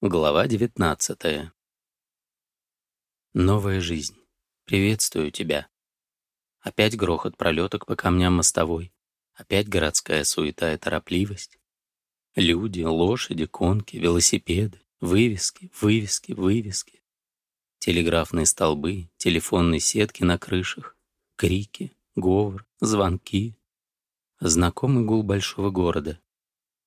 Глава 19. Новая жизнь. Приветствую тебя. Опять грохот пролеток по камням мостовой. Опять городская суета и торопливость. Люди, лошади, конки, велосипеды, вывески, вывески, вывески. Телеграфные столбы, телефонные сетки на крышах, крики, говор, звонки. Знакомый гул большого города,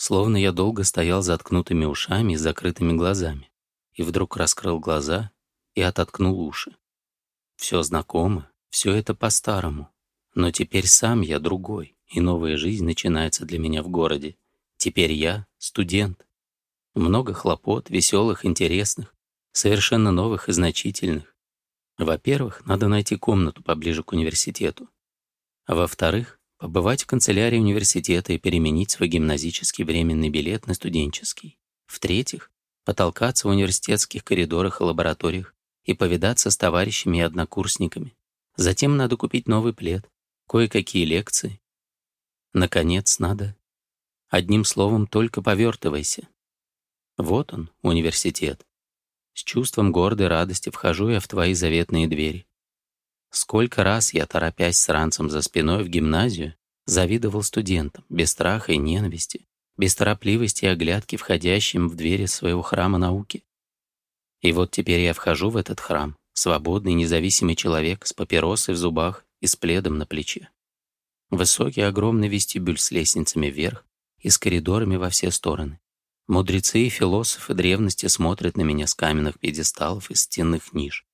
Словно я долго стоял заткнутыми ушами и закрытыми глазами, и вдруг раскрыл глаза и ототкнул уши. Все знакомо, все это по-старому, но теперь сам я другой, и новая жизнь начинается для меня в городе. Теперь я студент. Много хлопот, веселых, интересных, совершенно новых и значительных. Во-первых, надо найти комнату поближе к университету. Во-вторых, побывать в канцелярии университета и переменить свой гимназический временный билет на студенческий. В-третьих, потолкаться в университетских коридорах и лабораториях и повидаться с товарищами и однокурсниками. Затем надо купить новый плед, кое-какие лекции. Наконец, надо... Одним словом, только повертывайся. Вот он, университет. С чувством гордой радости вхожу я в твои заветные двери. Сколько раз я, торопясь с ранцем за спиной в гимназию, завидовал студентам, без страха и ненависти, без торопливости и оглядки, входящим в двери своего храма науки. И вот теперь я вхожу в этот храм, свободный независимый человек с папиросой в зубах и с пледом на плече. Высокий огромный вестибюль с лестницами вверх и с коридорами во все стороны. Мудрецы и философы древности смотрят на меня с каменных пьедесталов и стенных ниш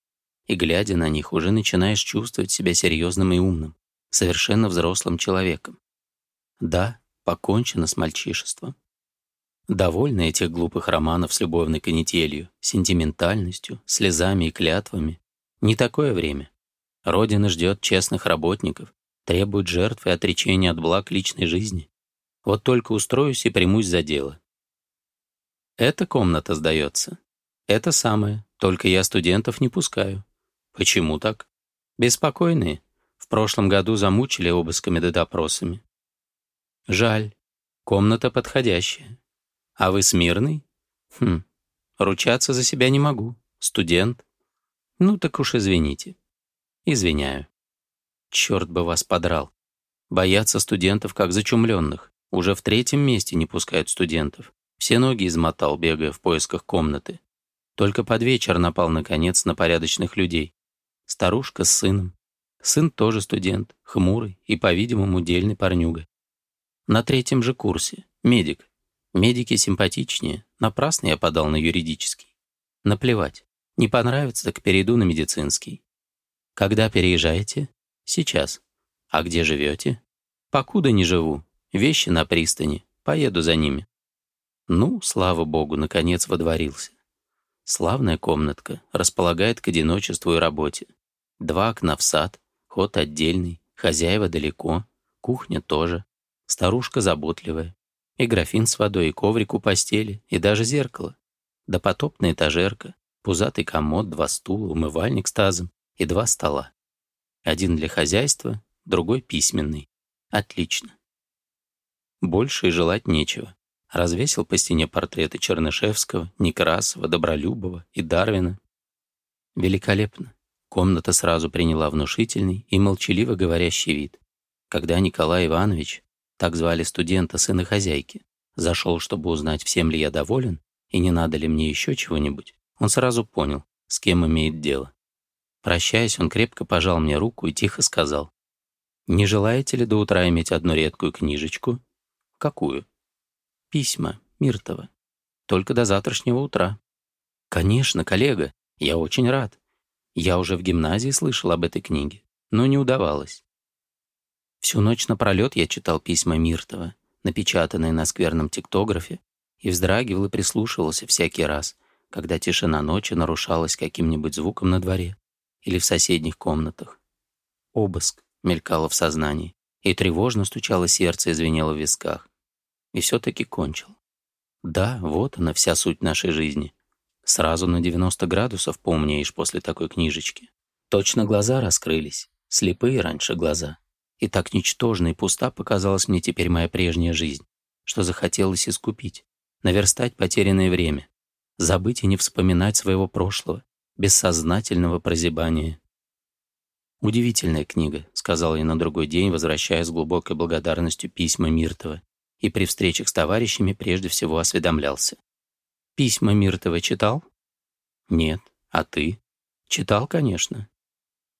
и, глядя на них, уже начинаешь чувствовать себя серьезным и умным, совершенно взрослым человеком. Да, покончено с мальчишеством. Довольны этих глупых романов с любовной канителью, сентиментальностью, слезами и клятвами. Не такое время. Родина ждет честных работников, требует жертв и отречения от благ личной жизни. Вот только устроюсь и примусь за дело. Эта комната сдается. Это самое, только я студентов не пускаю. Почему так? Беспокойные. В прошлом году замучили обысками да допросами. Жаль. Комната подходящая. А вы смирный? Хм. Ручаться за себя не могу. Студент. Ну так уж извините. Извиняю. Черт бы вас подрал. Боятся студентов, как зачумленных. Уже в третьем месте не пускают студентов. Все ноги измотал, бегая в поисках комнаты. Только под вечер напал, наконец, на порядочных людей. Старушка с сыном. Сын тоже студент, хмурый и, по-видимому, дельный парнюга. На третьем же курсе. Медик. Медики симпатичнее. Напрасно я подал на юридический. Наплевать. Не понравится, так перейду на медицинский. Когда переезжаете? Сейчас. А где живете? Покуда не живу. Вещи на пристани. Поеду за ними. Ну, слава богу, наконец водворился. Славная комнатка, располагает к одиночеству и работе. Два окна в сад, ход отдельный, хозяева далеко, кухня тоже, старушка заботливая, и графин с водой, и коврик у постели, и даже зеркало. Допотопная этажерка, пузатый комод, два стула, умывальник с тазом и два стола. Один для хозяйства, другой письменный. Отлично. Больше и желать нечего развесил по стене портреты Чернышевского, Некрасова, Добролюбова и Дарвина. Великолепно. Комната сразу приняла внушительный и молчаливо говорящий вид. Когда Николай Иванович, так звали студента сына хозяйки, зашел, чтобы узнать, всем ли я доволен и не надо ли мне еще чего-нибудь, он сразу понял, с кем имеет дело. Прощаясь, он крепко пожал мне руку и тихо сказал. «Не желаете ли до утра иметь одну редкую книжечку?» «Какую?» письма Миртова. Только до завтрашнего утра. Конечно, коллега, я очень рад. Я уже в гимназии слышал об этой книге, но не удавалось. Всю ночь напролет я читал письма Миртова, напечатанные на скверном тиктографе, и вздрагивал и прислушивался всякий раз, когда тишина ночи нарушалась каким-нибудь звуком на дворе или в соседних комнатах. «Обыск» мелькало в сознании, и тревожно стучало сердце и звенело в висках и все-таки кончил. Да, вот она вся суть нашей жизни. Сразу на 90 градусов поумнеешь после такой книжечки. Точно глаза раскрылись, слепые раньше глаза. И так ничтожно и пуста показалась мне теперь моя прежняя жизнь, что захотелось искупить, наверстать потерянное время, забыть и не вспоминать своего прошлого, бессознательного прозябания. «Удивительная книга», — сказал я на другой день, возвращая с глубокой благодарностью письма Миртова и при встречах с товарищами прежде всего осведомлялся. «Письма Миртова читал?» «Нет. А ты?» «Читал, конечно».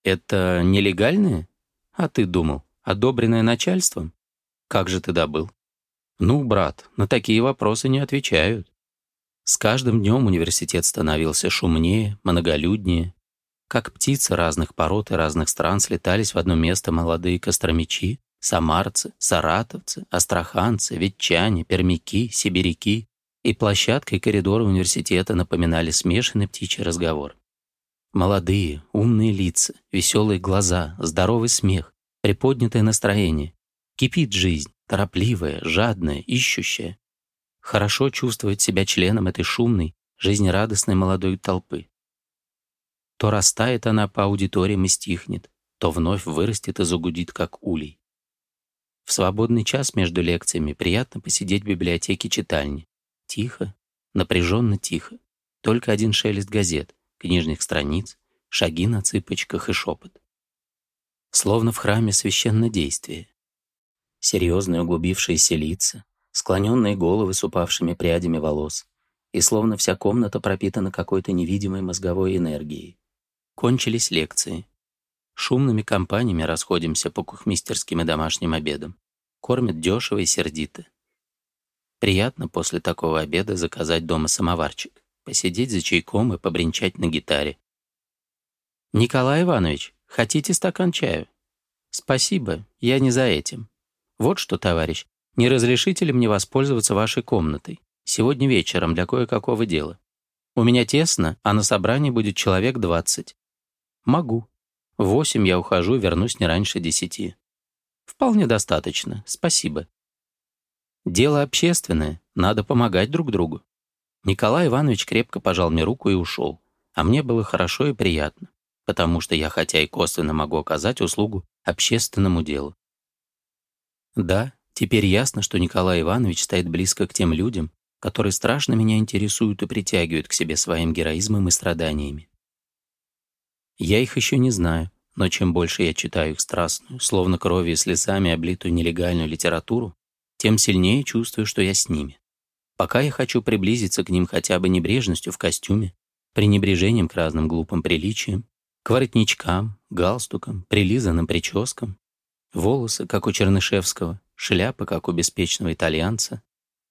«Это нелегальные?» «А ты думал, одобренное начальством?» «Как же ты добыл?» «Ну, брат, на такие вопросы не отвечают». С каждым днем университет становился шумнее, многолюднее. Как птицы разных пород и разных стран слетались в одно место молодые костромичи, самарцы, саратовцы, астраханцы, ветчане, пермяки, сибиряки и площадка и коридоры университета напоминали смешанный птичий разговор. Молодые, умные лица, веселые глаза, здоровый смех, приподнятое настроение. Кипит жизнь, торопливая, жадная, ищущая. Хорошо чувствовать себя членом этой шумной, жизнерадостной молодой толпы. То растает она по аудиториям и стихнет, то вновь вырастет и загудит, как улей. В свободный час между лекциями приятно посидеть в библиотеке читальни. Тихо, напряженно тихо. Только один шелест газет, книжных страниц, шаги на цыпочках и шепот. Словно в храме священно действие. Серьезные углубившиеся лица, склоненные головы с упавшими прядями волос, и словно вся комната пропитана какой-то невидимой мозговой энергией. Кончились лекции. Шумными компаниями расходимся по кухмистерским и домашним обедам. Кормят дешево и сердито. Приятно после такого обеда заказать дома самоварчик, посидеть за чайком и побренчать на гитаре. «Николай Иванович, хотите стакан чаю?» «Спасибо, я не за этим. Вот что, товарищ, не разрешите ли мне воспользоваться вашей комнатой? Сегодня вечером для кое-какого дела. У меня тесно, а на собрании будет человек двадцать». «Могу», в восемь я ухожу, вернусь не раньше десяти. Вполне достаточно, спасибо. Дело общественное, надо помогать друг другу. Николай Иванович крепко пожал мне руку и ушел. А мне было хорошо и приятно, потому что я хотя и косвенно могу оказать услугу общественному делу. Да, теперь ясно, что Николай Иванович стоит близко к тем людям, которые страшно меня интересуют и притягивают к себе своим героизмом и страданиями. Я их еще не знаю, но чем больше я читаю их страстную, словно кровью и слезами облитую нелегальную литературу, тем сильнее чувствую, что я с ними. Пока я хочу приблизиться к ним хотя бы небрежностью в костюме, пренебрежением к разным глупым приличиям, к воротничкам, галстукам, прилизанным прическам, волосы, как у Чернышевского, шляпы, как у беспечного итальянца,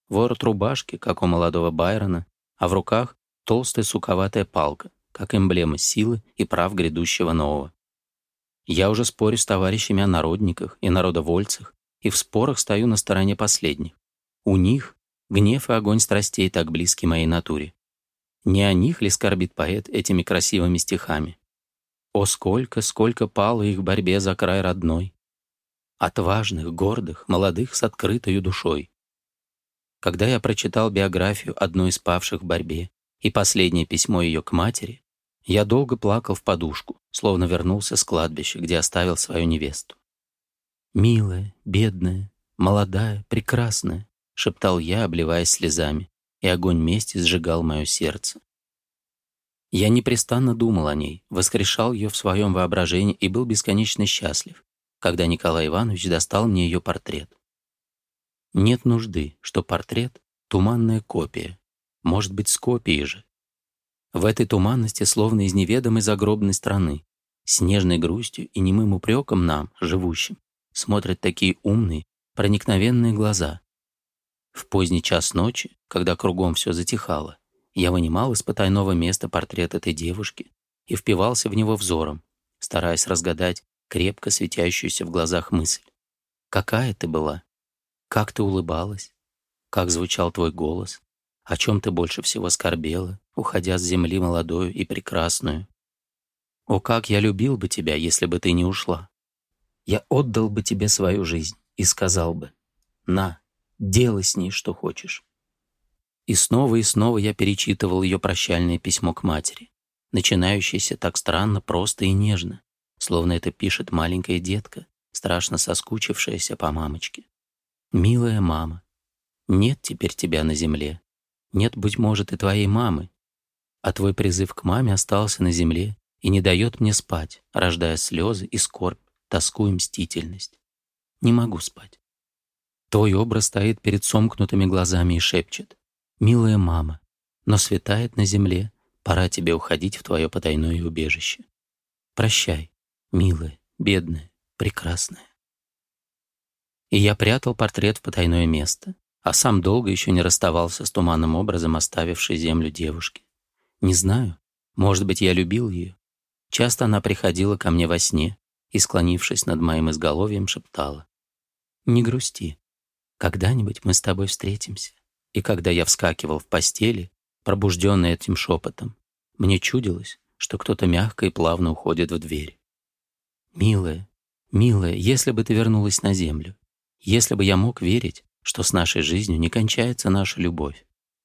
ворот рубашки, как у молодого Байрона, а в руках толстая суковатая палка, как эмблема силы и прав грядущего нового. Я уже спорю с товарищами о народниках и народовольцах, и в спорах стою на стороне последних. У них гнев и огонь страстей так близки моей натуре. Не о них ли скорбит поэт этими красивыми стихами? О, сколько, сколько пало их в борьбе за край родной! Отважных, гордых, молодых с открытою душой. Когда я прочитал биографию одной из павших в борьбе и последнее письмо ее к матери, я долго плакал в подушку, словно вернулся с кладбища, где оставил свою невесту. «Милая, бедная, молодая, прекрасная», — шептал я, обливаясь слезами, и огонь мести сжигал мое сердце. Я непрестанно думал о ней, воскрешал ее в своем воображении и был бесконечно счастлив, когда Николай Иванович достал мне ее портрет. Нет нужды, что портрет — туманная копия. Может быть, с копией же, в этой туманности, словно из неведомой загробной страны, с нежной грустью и немым упреком нам, живущим, смотрят такие умные, проникновенные глаза. В поздний час ночи, когда кругом все затихало, я вынимал из потайного места портрет этой девушки и впивался в него взором, стараясь разгадать крепко светящуюся в глазах мысль. Какая ты была? Как ты улыбалась? Как звучал твой голос? О чем ты больше всего скорбела, уходя с земли молодую и прекрасную? О, как я любил бы тебя, если бы ты не ушла! Я отдал бы тебе свою жизнь и сказал бы, на, делай с ней, что хочешь. И снова и снова я перечитывал ее прощальное письмо к матери, начинающееся так странно, просто и нежно, словно это пишет маленькая детка, страшно соскучившаяся по мамочке. «Милая мама, нет теперь тебя на земле, нет, быть может, и твоей мамы. А твой призыв к маме остался на земле и не дает мне спать, рождая слезы и скорбь, тоску и мстительность. Не могу спать. Твой образ стоит перед сомкнутыми глазами и шепчет. «Милая мама, но светает на земле, пора тебе уходить в твое потайное убежище. Прощай, милая, бедная, прекрасная». И я прятал портрет в потайное место, а сам долго еще не расставался с туманным образом, оставившей землю девушки. Не знаю, может быть, я любил ее. Часто она приходила ко мне во сне и, склонившись над моим изголовьем, шептала. «Не грусти. Когда-нибудь мы с тобой встретимся». И когда я вскакивал в постели, пробужденный этим шепотом, мне чудилось, что кто-то мягко и плавно уходит в дверь. «Милая, милая, если бы ты вернулась на землю, если бы я мог верить, что с нашей жизнью не кончается наша любовь.